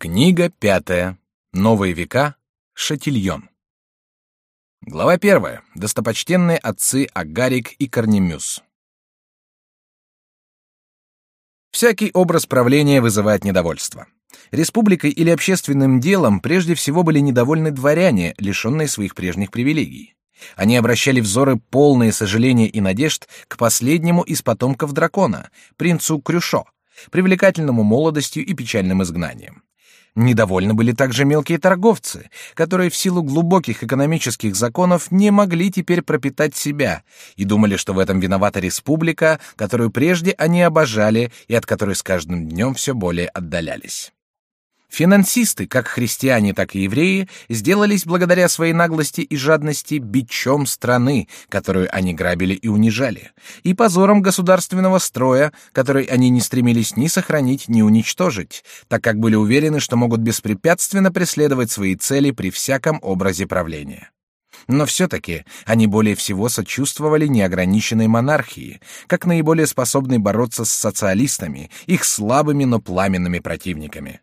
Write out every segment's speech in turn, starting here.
Книга пятая. Новые века. Шатильон. Глава первая. Достопочтенные отцы Агарик и Корнемюс. Всякий образ правления вызывает недовольство. Республикой или общественным делом прежде всего были недовольны дворяне, лишенные своих прежних привилегий. Они обращали взоры полные сожаления и надежд к последнему из потомков дракона, принцу Крюшо, привлекательному молодостью и печальным изгнанием. Недовольны были также мелкие торговцы, которые в силу глубоких экономических законов не могли теперь пропитать себя и думали, что в этом виновата республика, которую прежде они обожали и от которой с каждым днем все более отдалялись. Финансисты, как христиане, так и евреи, сделались благодаря своей наглости и жадности бичом страны, которую они грабили и унижали, и позором государственного строя, который они не стремились ни сохранить, ни уничтожить, так как были уверены, что могут беспрепятственно преследовать свои цели при всяком образе правления. Но все-таки они более всего сочувствовали неограниченной монархии, как наиболее способной бороться с социалистами, их слабыми, но пламенными противниками.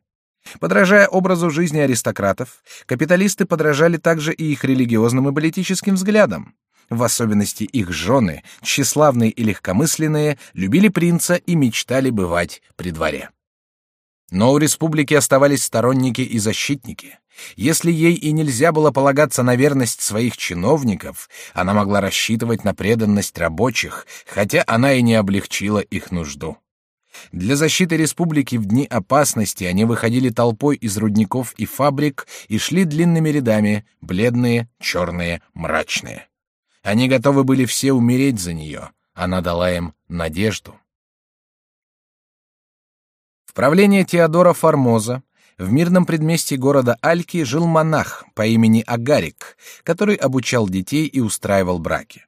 Подражая образу жизни аристократов, капиталисты подражали также и их религиозным и политическим взглядам. В особенности их жены, тщеславные и легкомысленные, любили принца и мечтали бывать при дворе. Но у республики оставались сторонники и защитники. Если ей и нельзя было полагаться на верность своих чиновников, она могла рассчитывать на преданность рабочих, хотя она и не облегчила их нужду. Для защиты республики в дни опасности они выходили толпой из рудников и фабрик и шли длинными рядами, бледные, черные, мрачные. Они готовы были все умереть за нее. Она дала им надежду. В правлении Теодора Формоза в мирном предместье города Альки жил монах по имени Агарик, который обучал детей и устраивал браки.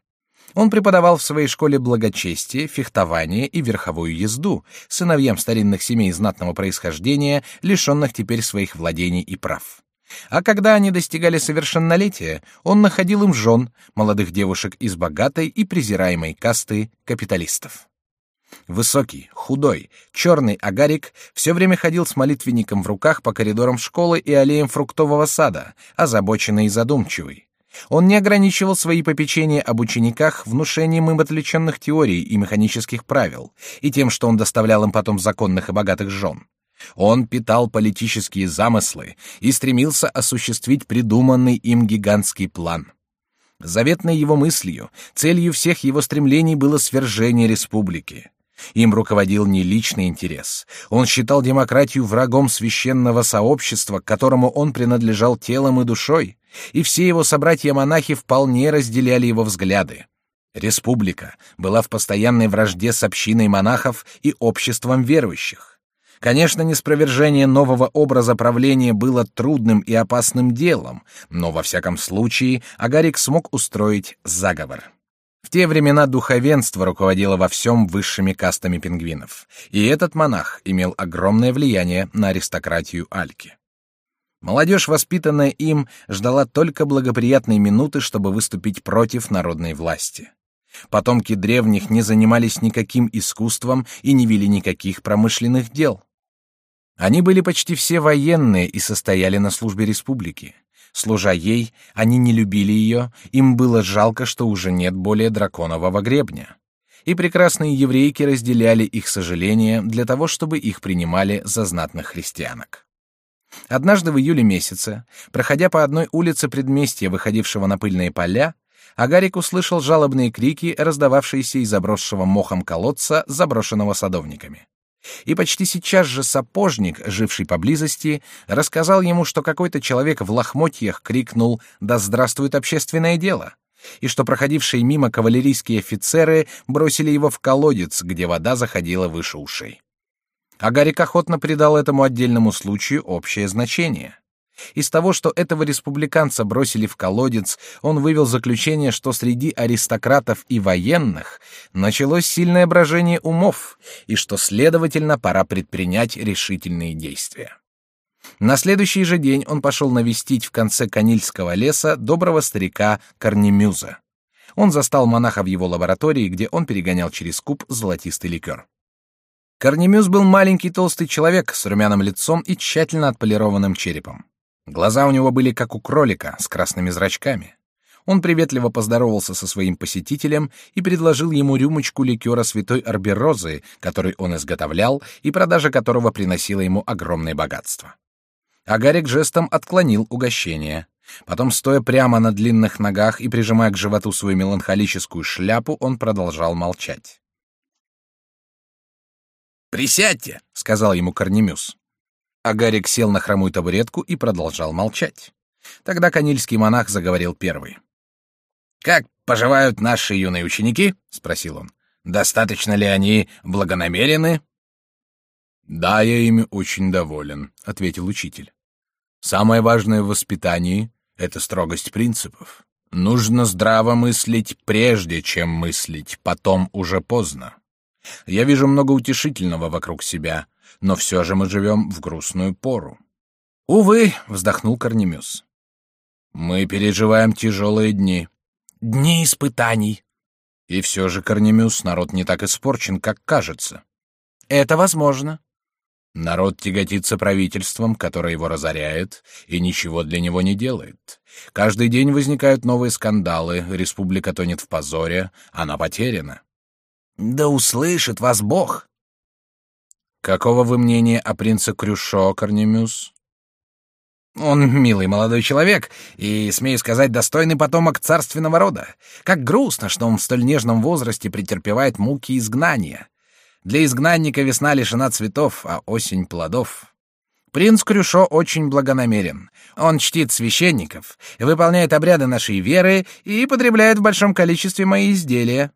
Он преподавал в своей школе благочестие, фехтование и верховую езду сыновьям старинных семей знатного происхождения, лишенных теперь своих владений и прав. А когда они достигали совершеннолетия, он находил им жен, молодых девушек из богатой и презираемой касты капиталистов. Высокий, худой, черный агарик все время ходил с молитвенником в руках по коридорам школы и аллеям фруктового сада, озабоченный и задумчивый. Он не ограничивал свои попечения об учениках внушением им отвлеченных теорий и механических правил, и тем, что он доставлял им потом законных и богатых жен. Он питал политические замыслы и стремился осуществить придуманный им гигантский план. Заветной его мыслью, целью всех его стремлений было свержение республики. Им руководил не личный интерес. Он считал демократию врагом священного сообщества, к которому он принадлежал телом и душой, и все его собратья-монахи вполне разделяли его взгляды. Республика была в постоянной вражде с общиной монахов и обществом верующих. Конечно, неспровержение нового образа правления было трудным и опасным делом, но во всяком случае Агарик смог устроить заговор. В те времена духовенство руководило во всем высшими кастами пингвинов, и этот монах имел огромное влияние на аристократию Альки. Молодежь, воспитанная им, ждала только благоприятной минуты, чтобы выступить против народной власти. Потомки древних не занимались никаким искусством и не вели никаких промышленных дел. Они были почти все военные и состояли на службе республики. Служа ей, они не любили ее, им было жалко, что уже нет более драконового гребня. И прекрасные еврейки разделяли их сожаления для того, чтобы их принимали за знатных христианок. Однажды в июле месяце, проходя по одной улице предместья, выходившего на пыльные поля, Агарик услышал жалобные крики, раздававшиеся из забросшего мохом колодца, заброшенного садовниками. И почти сейчас же сапожник, живший поблизости, рассказал ему, что какой-то человек в лохмотьях крикнул «Да здравствует общественное дело!» и что проходившие мимо кавалерийские офицеры бросили его в колодец, где вода заходила выше ушей. Агарик охотно придал этому отдельному случаю общее значение. Из того, что этого республиканца бросили в колодец, он вывел заключение, что среди аристократов и военных началось сильное брожение умов, и что, следовательно, пора предпринять решительные действия. На следующий же день он пошел навестить в конце Канильского леса доброго старика Корнемюза. Он застал монаха в его лаборатории, где он перегонял через куб золотистый ликер. Корнемюс был маленький толстый человек с румяным лицом и тщательно отполированным черепом. Глаза у него были как у кролика, с красными зрачками. Он приветливо поздоровался со своим посетителем и предложил ему рюмочку ликера святой арберозы, который он изготовлял и продажа которого приносила ему огромное богатство. Агарик жестом отклонил угощение. Потом, стоя прямо на длинных ногах и прижимая к животу свою меланхолическую шляпу, он продолжал молчать. «Присядьте», — сказал ему Корнемюс. Агарик сел на хромую табуретку и продолжал молчать. Тогда канильский монах заговорил первый. «Как поживают наши юные ученики?» — спросил он. «Достаточно ли они благонамерены?» «Да, я ими очень доволен», — ответил учитель. «Самое важное в воспитании — это строгость принципов. Нужно здраво мыслить прежде, чем мыслить, потом уже поздно. Я вижу много утешительного вокруг себя, но все же мы живем в грустную пору. Увы, вздохнул Корнемюс. Мы переживаем тяжелые дни. Дни испытаний. И все же, Корнемюс, народ не так испорчен, как кажется. Это возможно. Народ тяготится правительством, которое его разоряет и ничего для него не делает. Каждый день возникают новые скандалы, республика тонет в позоре, она потеряна. Да услышит вас Бог. Какого вы мнения о принце Крюшо, Корнемюс? Он милый молодой человек и, смею сказать, достойный потомок царственного рода. Как грустно, что он в столь нежном возрасте претерпевает муки изгнания. Для изгнанника весна лишена цветов, а осень — плодов. Принц Крюшо очень благонамерен. Он чтит священников, выполняет обряды нашей веры и потребляет в большом количестве мои изделия.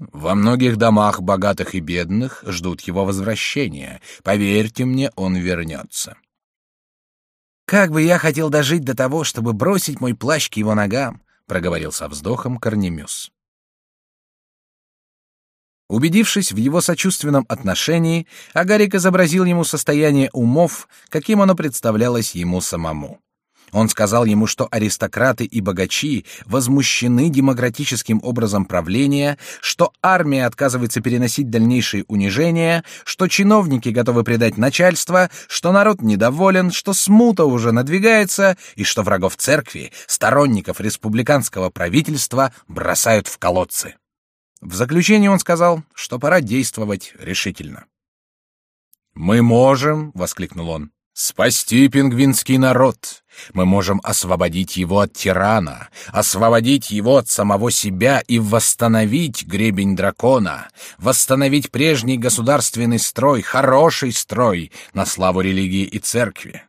Во многих домах, богатых и бедных, ждут его возвращения. Поверьте мне, он вернется. Как бы я хотел дожить до того, чтобы бросить мой плащ к его ногам, проговорил со вздохом Корнемюс. Убедившись в его сочувственном отношении, Агарик изобразил ему состояние умов, каким оно представлялось ему самому. Он сказал ему, что аристократы и богачи возмущены демократическим образом правления, что армия отказывается переносить дальнейшие унижения, что чиновники готовы предать начальство, что народ недоволен, что смута уже надвигается и что врагов церкви, сторонников республиканского правительства бросают в колодцы. В заключение он сказал, что пора действовать решительно. «Мы можем», — воскликнул он, Спасти пингвинский народ. Мы можем освободить его от тирана, освободить его от самого себя и восстановить гребень дракона, восстановить прежний государственный строй, хороший строй на славу религии и церкви.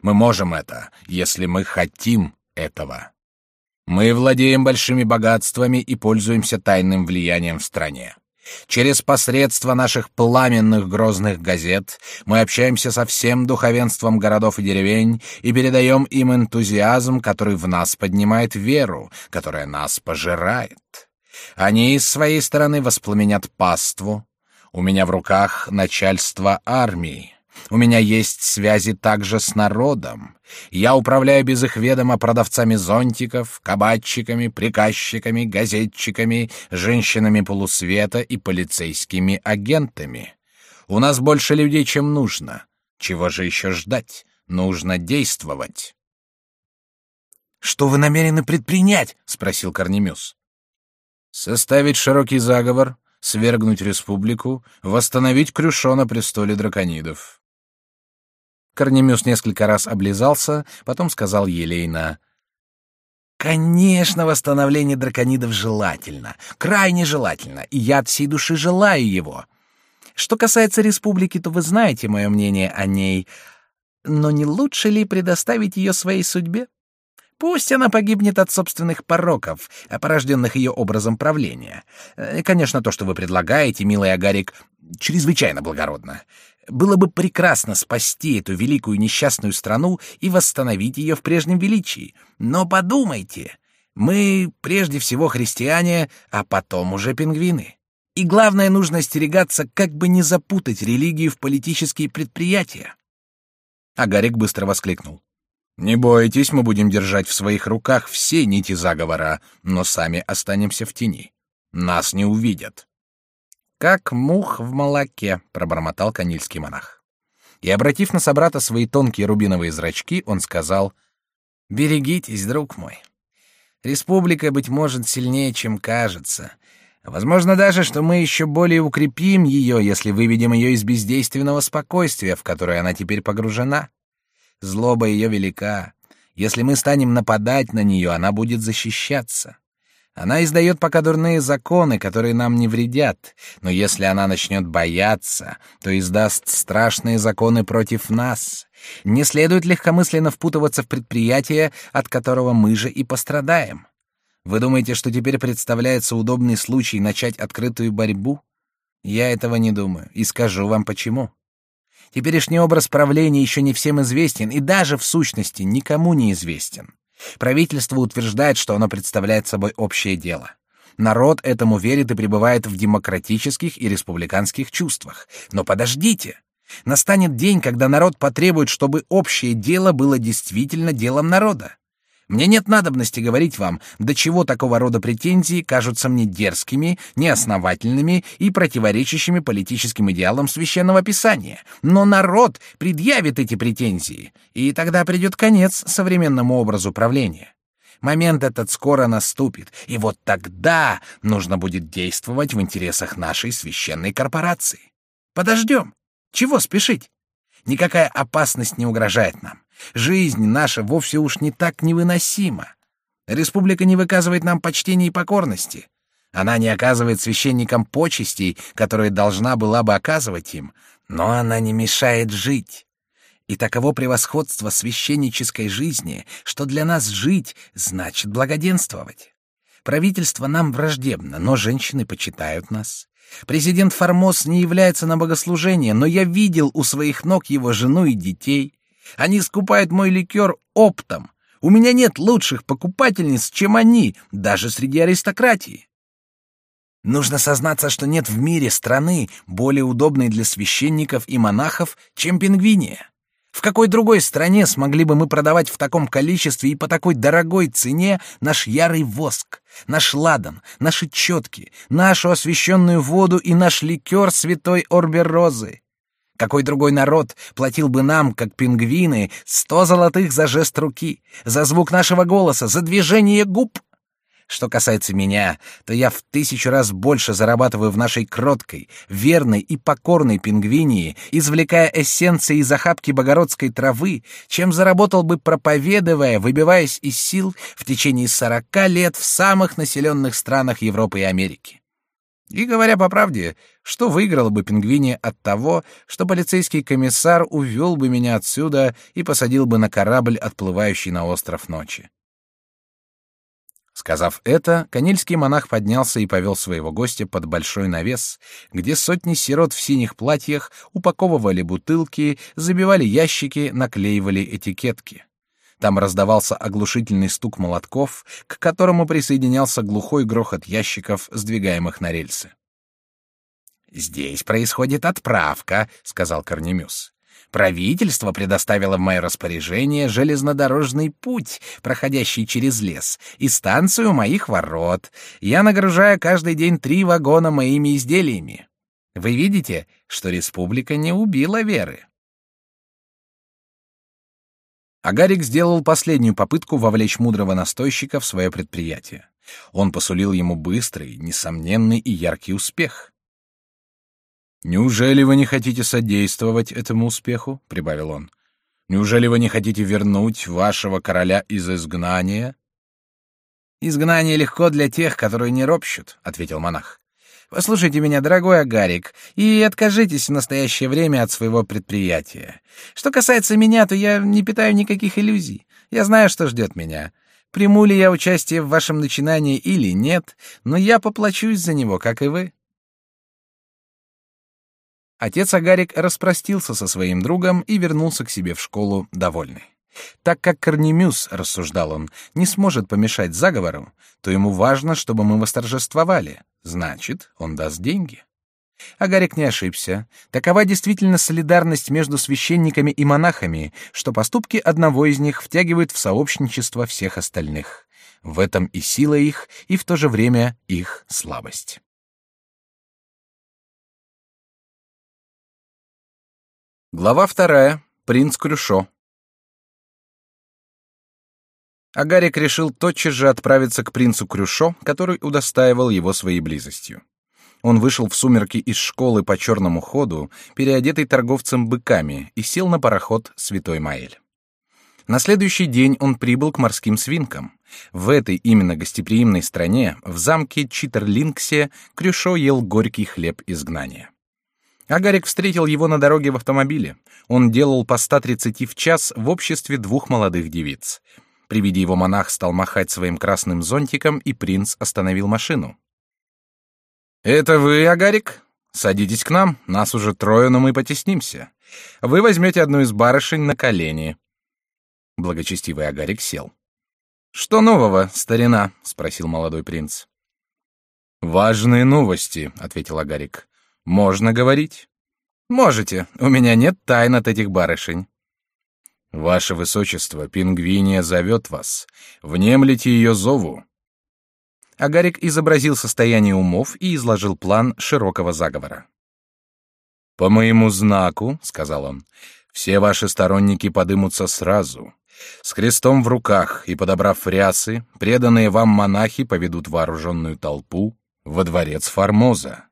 Мы можем это, если мы хотим этого. Мы владеем большими богатствами и пользуемся тайным влиянием в стране. Через посредство наших пламенных грозных газет мы общаемся со всем духовенством городов и деревень и передаем им энтузиазм, который в нас поднимает веру, которая нас пожирает. Они с своей стороны воспламенят паству. У меня в руках начальство армии. У меня есть связи также с народом. Я управляю без их ведома продавцами зонтиков, кабачиками, приказчиками, газетчиками, женщинами полусвета и полицейскими агентами. У нас больше людей, чем нужно. Чего же еще ждать? Нужно действовать. Что вы намерены предпринять? спросил Корнемюс. Составить широкий заговор, свергнуть республику, восстановить Крюшо на престоле драконидов. Корнемюс несколько раз облизался, потом сказал елейно: Конечно, восстановление драконидов желательно, крайне желательно, и я от всей души желаю его. Что касается республики, то вы знаете мое мнение о ней. Но не лучше ли предоставить ее своей судьбе? Пусть она погибнет от собственных пороков, порожденных ее образом правления. Э, конечно, то, что вы предлагаете, милый Агарик, чрезвычайно благородно. Было бы прекрасно спасти эту великую несчастную страну и восстановить ее в прежнем величии. Но подумайте, мы прежде всего христиане, а потом уже пингвины. И главное, нужно остерегаться, как бы не запутать религию в политические предприятия. Агарик быстро воскликнул. Не бойтесь, мы будем держать в своих руках все нити заговора, но сами останемся в тени. Нас не увидят. Как мух в молоке, пробормотал канильский монах. И обратив на собрата свои тонкие рубиновые зрачки, он сказал: "Берегитесь, друг мой. Республика быть может сильнее, чем кажется. Возможно даже, что мы еще более укрепим ее, если выведем ее из бездейственного спокойствия, в которое она теперь погружена. Злоба ее велика. Если мы станем нападать на нее, она будет защищаться. Она издает пока дурные законы, которые нам не вредят, но если она начнет бояться, то издаст страшные законы против нас. Не следует легкомысленно впутываться в предприятие, от которого мы же и пострадаем. Вы думаете, что теперь представляется удобный случай начать открытую борьбу? Я этого не думаю, и скажу вам почему. Теперешний образ правления еще не всем известен и даже в сущности никому не известен. Правительство утверждает, что оно представляет собой общее дело. Народ этому верит и пребывает в демократических и республиканских чувствах. Но подождите. Настанет день, когда народ потребует, чтобы общее дело было действительно делом народа. Мне нет надобности говорить вам, до чего такого рода претензии кажутся мне дерзкими, неосновательными и противоречащими политическим идеалам священного писания. Но народ предъявит эти претензии, и тогда придет конец современному образу правления. Момент этот скоро наступит, и вот тогда нужно будет действовать в интересах нашей священной корпорации. Подождем. Чего спешить? Никакая опасность не угрожает нам. Жизнь наша вовсе уж не так невыносима. Республика не выказывает нам почтения и покорности. Она не оказывает священникам почестей, которые должна была бы оказывать им, но она не мешает жить. И таково превосходство священнической жизни, что для нас жить значит благоденствовать. Правительство нам враждебно, но женщины почитают нас. Президент Формоз не является на богослужение, но я видел у своих ног его жену и детей. Они скупают мой ликер оптом. У меня нет лучших покупательниц, чем они, даже среди аристократии. Нужно сознаться, что нет в мире страны, более удобной для священников и монахов, чем Пингвиния. В какой другой стране смогли бы мы продавать в таком количестве и по такой дорогой цене наш ярый воск, наш ладан, наши четки, нашу освященную воду и наш ликер святой Орбер-Розы? Какой другой народ платил бы нам, как пингвины, сто золотых за жест руки, за звук нашего голоса, за движение губ? Что касается меня, то я в тысячу раз больше зарабатываю в нашей кроткой, верной и покорной пингвинии, извлекая эссенции из охапки богородской травы, чем заработал бы проповедуя, выбиваясь из сил в течение сорока лет в самых населенных странах Европы и Америки. И говоря по правде, что выиграла бы пингвине от того, что полицейский комиссар увел бы меня отсюда и посадил бы на корабль, отплывающий на остров ночи? Сказав это, канельский монах поднялся и повел своего гостя под большой навес, где сотни сирот в синих платьях упаковывали бутылки, забивали ящики, наклеивали этикетки. Там раздавался оглушительный стук молотков, к которому присоединялся глухой грохот ящиков, сдвигаемых на рельсы. «Здесь происходит отправка», — сказал Корнемюс. «Правительство предоставило в мое распоряжение железнодорожный путь, проходящий через лес, и станцию моих ворот. Я нагружаю каждый день три вагона моими изделиями. Вы видите, что республика не убила веры». Агарик сделал последнюю попытку вовлечь мудрого настойщика в свое предприятие. Он посулил ему быстрый, несомненный и яркий успех. «Неужели вы не хотите содействовать этому успеху?» — прибавил он. «Неужели вы не хотите вернуть вашего короля из изгнания?» «Изгнание легко для тех, которые не ропщут», — ответил монах. Послушайте меня, дорогой Агарик, и откажитесь в настоящее время от своего предприятия. Что касается меня, то я не питаю никаких иллюзий. Я знаю, что ждет меня. Приму ли я участие в вашем начинании или нет, но я поплачусь за него, как и вы. Отец Агарик распростился со своим другом и вернулся к себе в школу довольный. Так как Корнемюс, рассуждал он, не сможет помешать заговору, то ему важно, чтобы мы восторжествовали. Значит, он даст деньги. А Гарик не ошибся. Такова действительно солидарность между священниками и монахами, что поступки одного из них втягивают в сообщничество всех остальных. В этом и сила их, и в то же время их слабость. Глава вторая. Принц Крюшо. Агарик решил тотчас же отправиться к принцу Крюшо, который удостаивал его своей близостью. Он вышел в сумерки из школы по черному ходу, переодетый торговцем быками, и сел на пароход Святой Маэль. На следующий день он прибыл к морским свинкам. В этой именно гостеприимной стране, в замке Читерлинксе, Крюшо ел горький хлеб изгнания. Агарик встретил его на дороге в автомобиле. Он делал по 130 в час в обществе двух молодых девиц. При виде его монах стал махать своим красным зонтиком, и принц остановил машину. «Это вы, Агарик? Садитесь к нам, нас уже трое, но мы потеснимся. Вы возьмете одну из барышень на колени». Благочестивый Агарик сел. «Что нового, старина?» — спросил молодой принц. «Важные новости», — ответил Агарик. Можно говорить? Можете. У меня нет тайн от этих барышень. Ваше высочество, пингвиния зовет вас. Внемлите ее зову. Агарик изобразил состояние умов и изложил план широкого заговора. По моему знаку, сказал он, все ваши сторонники подымутся сразу. С крестом в руках и подобрав рясы, преданные вам монахи поведут вооруженную толпу во дворец Формоза.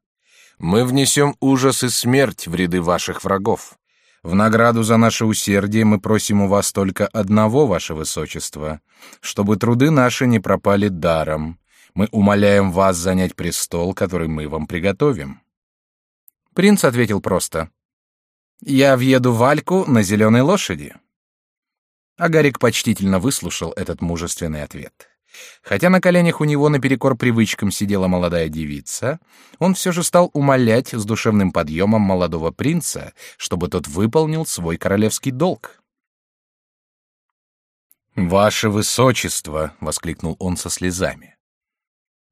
Мы внесем ужас и смерть в ряды ваших врагов. В награду за наше усердие мы просим у вас только одного, ваше высочество, чтобы труды наши не пропали даром. Мы умоляем вас занять престол, который мы вам приготовим. Принц ответил просто: "Я въеду в Альку на зеленой лошади". Агарик почтительно выслушал этот мужественный ответ. Хотя на коленях у него наперекор привычкам сидела молодая девица, он все же стал умолять с душевным подъемом молодого принца, чтобы тот выполнил свой королевский долг. «Ваше высочество!» — воскликнул он со слезами.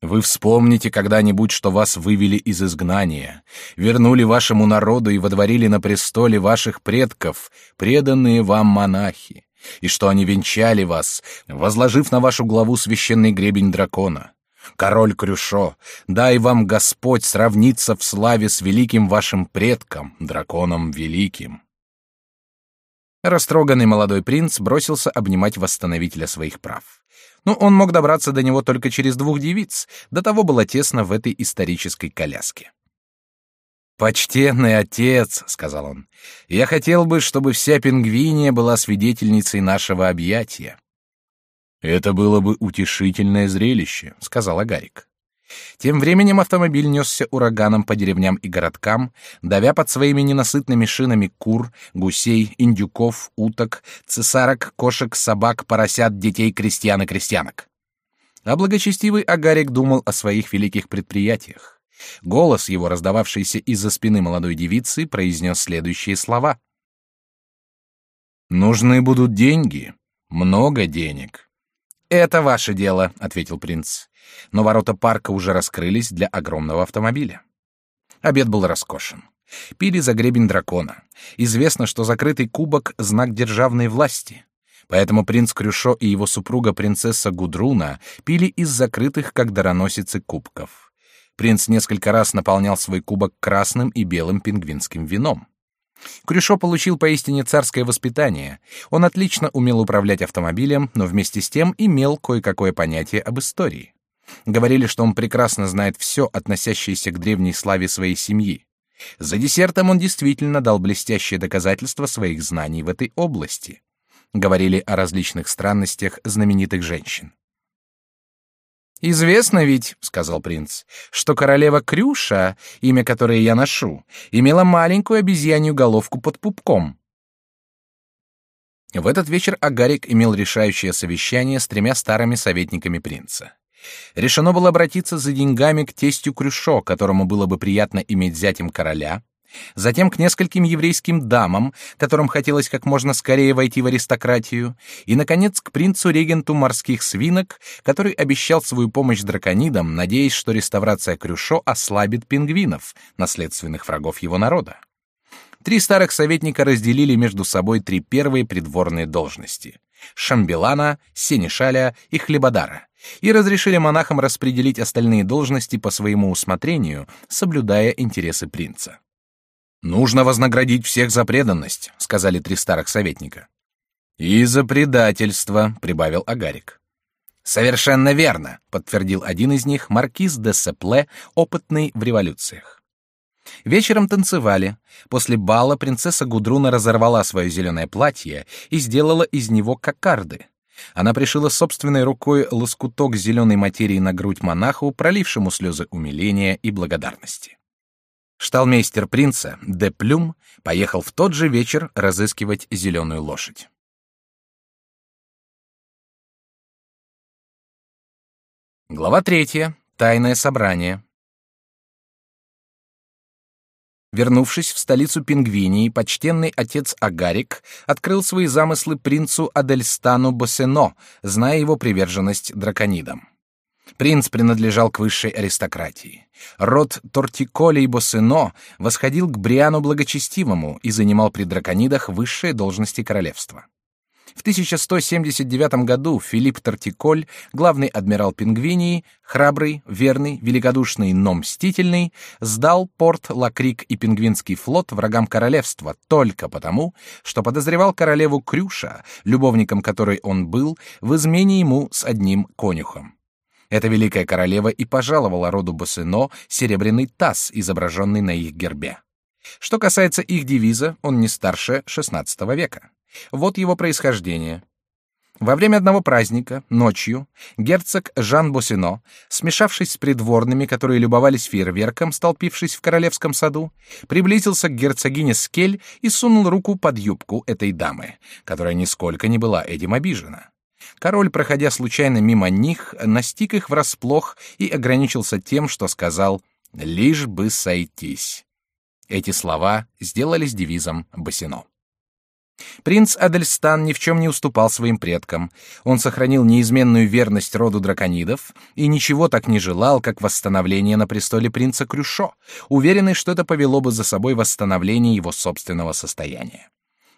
«Вы вспомните когда-нибудь, что вас вывели из изгнания, вернули вашему народу и водворили на престоле ваших предков, преданные вам монахи и что они венчали вас, возложив на вашу главу священный гребень дракона. Король Крюшо, дай вам Господь сравниться в славе с великим вашим предком, драконом великим. Растроганный молодой принц бросился обнимать восстановителя своих прав. Но он мог добраться до него только через двух девиц, до того было тесно в этой исторической коляске. «Почтенный отец», — сказал он, — «я хотел бы, чтобы вся пингвиния была свидетельницей нашего объятия». «Это было бы утешительное зрелище», — сказал Агарик. Тем временем автомобиль несся ураганом по деревням и городкам, давя под своими ненасытными шинами кур, гусей, индюков, уток, цесарок, кошек, собак, поросят, детей, крестьян и крестьянок. А благочестивый Агарик думал о своих великих предприятиях. Голос его, раздававшийся из-за спины молодой девицы, произнес следующие слова. «Нужны будут деньги, много денег». «Это ваше дело», — ответил принц. Но ворота парка уже раскрылись для огромного автомобиля. Обед был роскошен. Пили за гребень дракона. Известно, что закрытый кубок — знак державной власти. Поэтому принц Крюшо и его супруга принцесса Гудруна пили из закрытых, как дароносицы, кубков. Принц несколько раз наполнял свой кубок красным и белым пингвинским вином. Крюшо получил поистине царское воспитание. Он отлично умел управлять автомобилем, но вместе с тем имел кое-какое понятие об истории. Говорили, что он прекрасно знает все, относящееся к древней славе своей семьи. За десертом он действительно дал блестящее доказательство своих знаний в этой области. Говорили о различных странностях знаменитых женщин. Известно ведь, сказал принц, что королева Крюша, имя которой я ношу, имела маленькую обезьянью головку под пупком. В этот вечер Агарик имел решающее совещание с тремя старыми советниками принца. Решено было обратиться за деньгами к тестю Крюшо, которому было бы приятно иметь зятем короля, затем к нескольким еврейским дамам, которым хотелось как можно скорее войти в аристократию, и, наконец, к принцу-регенту морских свинок, который обещал свою помощь драконидам, надеясь, что реставрация Крюшо ослабит пингвинов, наследственных врагов его народа. Три старых советника разделили между собой три первые придворные должности — Шамбелана, Сенешаля и Хлебодара — и разрешили монахам распределить остальные должности по своему усмотрению, соблюдая интересы принца. Нужно вознаградить всех за преданность, сказали три старых советника. И за предательство, прибавил Агарик. Совершенно верно, подтвердил один из них, маркиз де Сепле, опытный в революциях. Вечером танцевали. После бала принцесса Гудруна разорвала свое зеленое платье и сделала из него кокарды. Она пришила собственной рукой лоскуток зеленой материи на грудь монаху, пролившему слезы умиления и благодарности. Шталмейстер принца, де Плюм, поехал в тот же вечер разыскивать зеленую лошадь. Глава третья. Тайное собрание. Вернувшись в столицу Пингвинии, почтенный отец Агарик открыл свои замыслы принцу Адельстану Босено, зная его приверженность драконидам. Принц принадлежал к высшей аристократии. Род Тортиколей Босено восходил к Бриану Благочестивому и занимал при драконидах высшие должности королевства. В 1179 году Филипп Тортиколь, главный адмирал Пингвинии, храбрый, верный, великодушный, но мстительный, сдал порт Лакрик и Пингвинский флот врагам королевства только потому, что подозревал королеву Крюша, любовником которой он был, в измене ему с одним конюхом. Эта великая королева и пожаловала роду Босыно серебряный таз, изображенный на их гербе. Что касается их девиза, он не старше XVI века. Вот его происхождение. Во время одного праздника, ночью, герцог Жан Босино, смешавшись с придворными, которые любовались фейерверком, столпившись в королевском саду, приблизился к герцогине Скель и сунул руку под юбку этой дамы, которая нисколько не была этим обижена. Король, проходя случайно мимо них, настиг их врасплох и ограничился тем, что сказал «лишь бы сойтись». Эти слова сделались девизом Босино. Принц Адельстан ни в чем не уступал своим предкам. Он сохранил неизменную верность роду драконидов и ничего так не желал, как восстановление на престоле принца Крюшо, уверенный, что это повело бы за собой восстановление его собственного состояния.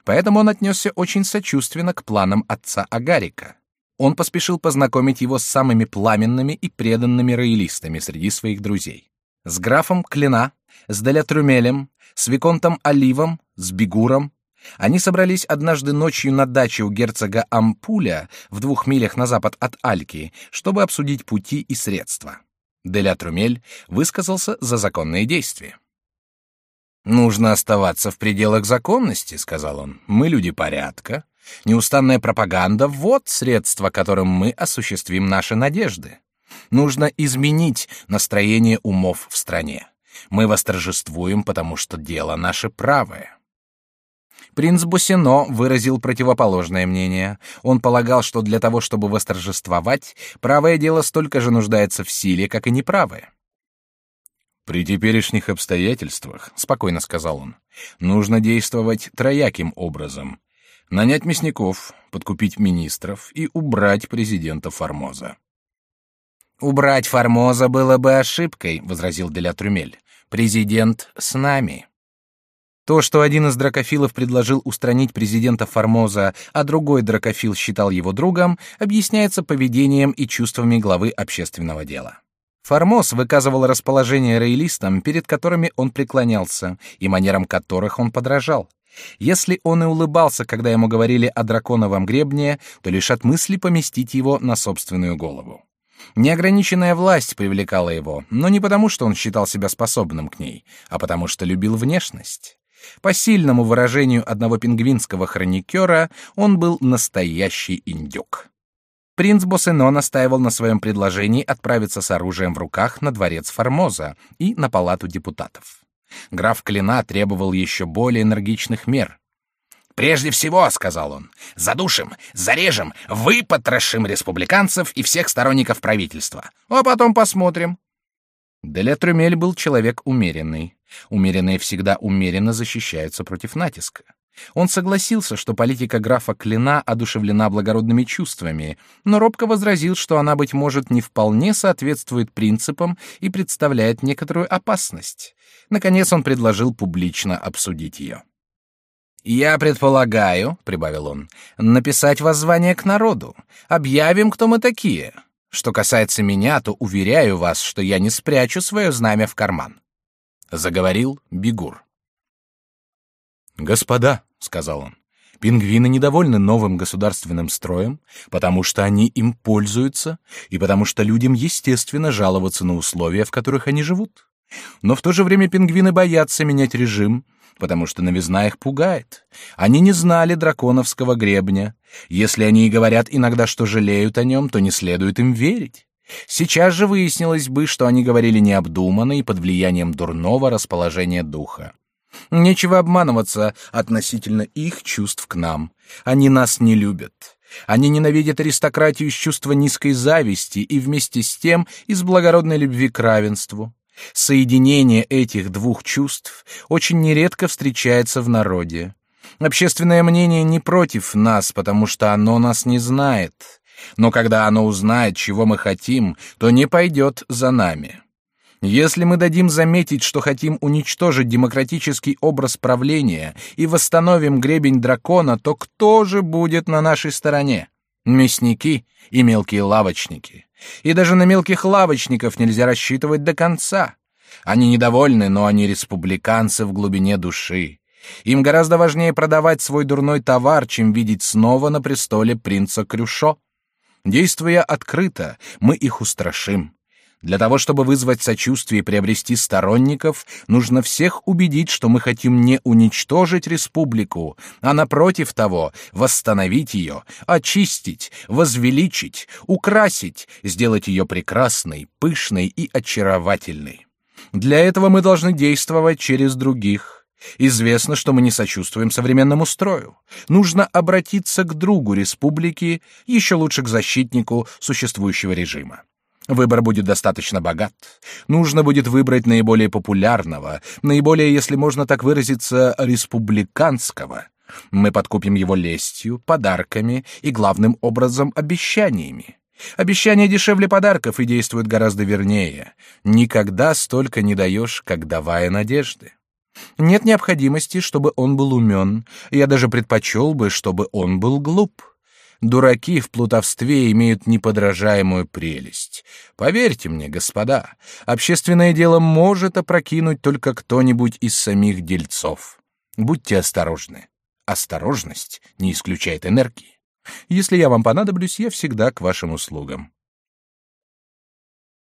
Поэтому он отнесся очень сочувственно к планам отца Агарика. Он поспешил познакомить его с самыми пламенными и преданными роялистами среди своих друзей. С графом Клина, с Деля Трюмелем, с Виконтом Оливом, с Бигуром, они собрались однажды ночью на даче у герцога Ампуля в двух милях на запад от Альки, чтобы обсудить пути и средства. Деля Трумель высказался за законные действия. «Нужно оставаться в пределах законности», — сказал он. «Мы люди порядка. Неустанная пропаганда — вот средство, которым мы осуществим наши надежды. Нужно изменить настроение умов в стране. Мы восторжествуем, потому что дело наше правое. Принц Бусино выразил противоположное мнение. Он полагал, что для того, чтобы восторжествовать, правое дело столько же нуждается в силе, как и неправое. При теперешних обстоятельствах, спокойно сказал он, нужно действовать трояким образом: нанять мясников, подкупить министров и убрать президента Формоза. Убрать Формоза было бы ошибкой, возразил Деля Трюмель. Президент с нами. То, что один из дракофилов предложил устранить президента Формоза, а другой дракофил считал его другом, объясняется поведением и чувствами главы общественного дела. Формоз выказывал расположение роялистам, перед которыми он преклонялся, и манерам которых он подражал. Если он и улыбался, когда ему говорили о драконовом гребне, то лишь от мысли поместить его на собственную голову. Неограниченная власть привлекала его, но не потому, что он считал себя способным к ней, а потому что любил внешность. По сильному выражению одного пингвинского хроникера, он был настоящий индюк. Принц Босено настаивал на своем предложении отправиться с оружием в руках на дворец Формоза и на палату депутатов. Граф Клина требовал еще более энергичных мер. «Прежде всего, — сказал он, — задушим, зарежем, выпотрошим республиканцев и всех сторонников правительства, а потом посмотрим, Деля Трюмель был человек умеренный. Умеренные всегда умеренно защищаются против натиска. Он согласился, что политика графа Клина одушевлена благородными чувствами, но робко возразил, что она, быть может, не вполне соответствует принципам и представляет некоторую опасность. Наконец он предложил публично обсудить ее. «Я предполагаю», — прибавил он, — «написать воззвание к народу. Объявим, кто мы такие. Что касается меня, то уверяю вас, что я не спрячу свое знамя в карман. Заговорил Бигур. Господа, сказал он, пингвины недовольны новым государственным строем, потому что они им пользуются и потому что людям естественно жаловаться на условия, в которых они живут. Но в то же время пингвины боятся менять режим, потому что новизна их пугает. Они не знали драконовского гребня. Если они и говорят иногда, что жалеют о нем, то не следует им верить. Сейчас же выяснилось бы, что они говорили необдуманно и под влиянием дурного расположения духа. Нечего обманываться относительно их чувств к нам. Они нас не любят. Они ненавидят аристократию из чувства низкой зависти и вместе с тем из благородной любви к равенству. Соединение этих двух чувств очень нередко встречается в народе. Общественное мнение не против нас, потому что оно нас не знает. Но когда оно узнает, чего мы хотим, то не пойдет за нами. Если мы дадим заметить, что хотим уничтожить демократический образ правления и восстановим гребень дракона, то кто же будет на нашей стороне? Мясники и мелкие лавочники. И даже на мелких лавочников нельзя рассчитывать до конца. Они недовольны, но они республиканцы в глубине души. Им гораздо важнее продавать свой дурной товар, чем видеть снова на престоле принца Крюшо. Действуя открыто, мы их устрашим. Для того, чтобы вызвать сочувствие и приобрести сторонников, нужно всех убедить, что мы хотим не уничтожить республику, а напротив того, восстановить ее, очистить, возвеличить, украсить, сделать ее прекрасной, пышной и очаровательной. Для этого мы должны действовать через других. Известно, что мы не сочувствуем современному строю. Нужно обратиться к другу республики, еще лучше к защитнику существующего режима. Выбор будет достаточно богат. Нужно будет выбрать наиболее популярного, наиболее, если можно так выразиться, республиканского. Мы подкупим его лестью, подарками и главным образом обещаниями. Обещания дешевле подарков и действуют гораздо вернее. Никогда столько не даешь, как давая надежды. Нет необходимости, чтобы он был умен. Я даже предпочел бы, чтобы он был глуп. Дураки в плутовстве имеют неподражаемую прелесть. Поверьте мне, господа, общественное дело может опрокинуть только кто-нибудь из самих дельцов. Будьте осторожны. Осторожность не исключает энергии. Если я вам понадоблюсь, я всегда к вашим услугам.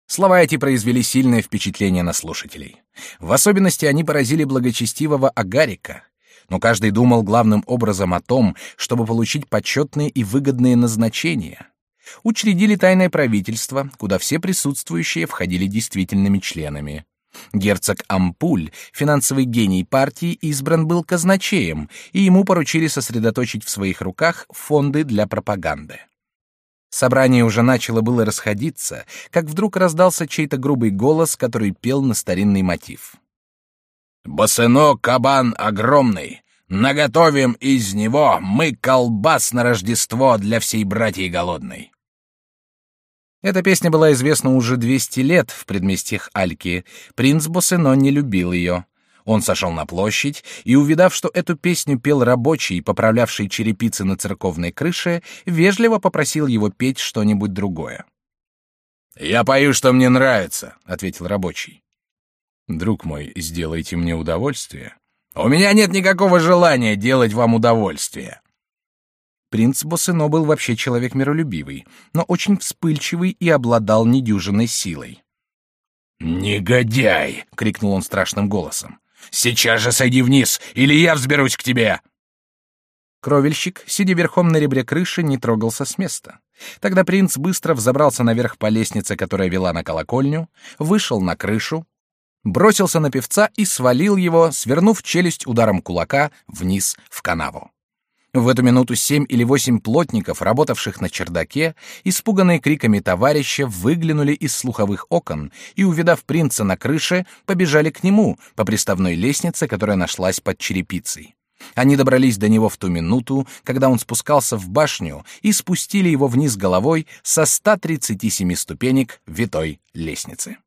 Слова эти произвели сильное впечатление на слушателей. В особенности они поразили благочестивого Агарика, но каждый думал главным образом о том, чтобы получить почетные и выгодные назначения. Учредили тайное правительство, куда все присутствующие входили действительными членами. Герцог Ампуль, финансовый гений партии, избран был казначеем, и ему поручили сосредоточить в своих руках фонды для пропаганды. Собрание уже начало было расходиться, как вдруг раздался чей-то грубый голос, который пел на старинный мотив. «Босыно кабан огромный, наготовим из него мы колбас на Рождество для всей братьей голодной». Эта песня была известна уже 200 лет в предместьях Альки. Принц Босено не любил ее. Он сошел на площадь и, увидав, что эту песню пел рабочий, поправлявший черепицы на церковной крыше, вежливо попросил его петь что-нибудь другое. «Я пою, что мне нравится», — ответил рабочий. «Друг мой, сделайте мне удовольствие». «У меня нет никакого желания делать вам удовольствие». Принц Босыно был вообще человек миролюбивый, но очень вспыльчивый и обладал недюжинной силой. «Негодяй!» — крикнул он страшным голосом. «Сейчас же сойди вниз, или я взберусь к тебе!» Кровельщик, сидя верхом на ребре крыши, не трогался с места. Тогда принц быстро взобрался наверх по лестнице, которая вела на колокольню, вышел на крышу, бросился на певца и свалил его, свернув челюсть ударом кулака вниз в канаву. В эту минуту семь или восемь плотников, работавших на чердаке, испуганные криками товарища, выглянули из слуховых окон и, увидав принца на крыше, побежали к нему по приставной лестнице, которая нашлась под черепицей. Они добрались до него в ту минуту, когда он спускался в башню, и спустили его вниз головой со 137 ступенек витой лестницы.